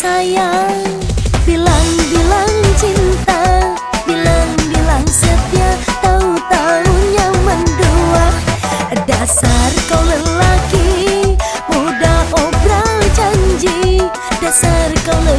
sayang. Bilang-bilang cinta Bilang-bilang setia. Tahu-tahunya mendua. Dasar kau lelaki Mudah obral janji. Dasar kau lelaki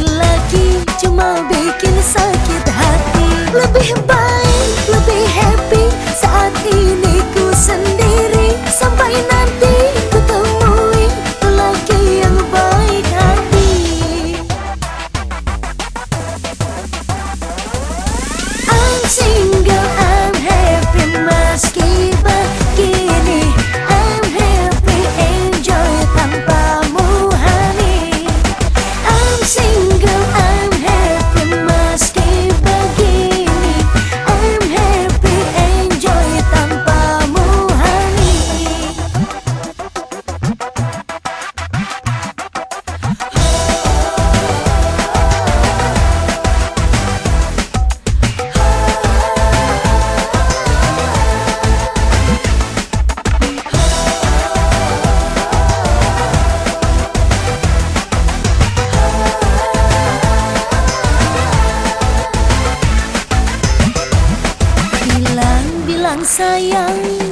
sayang.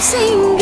sim.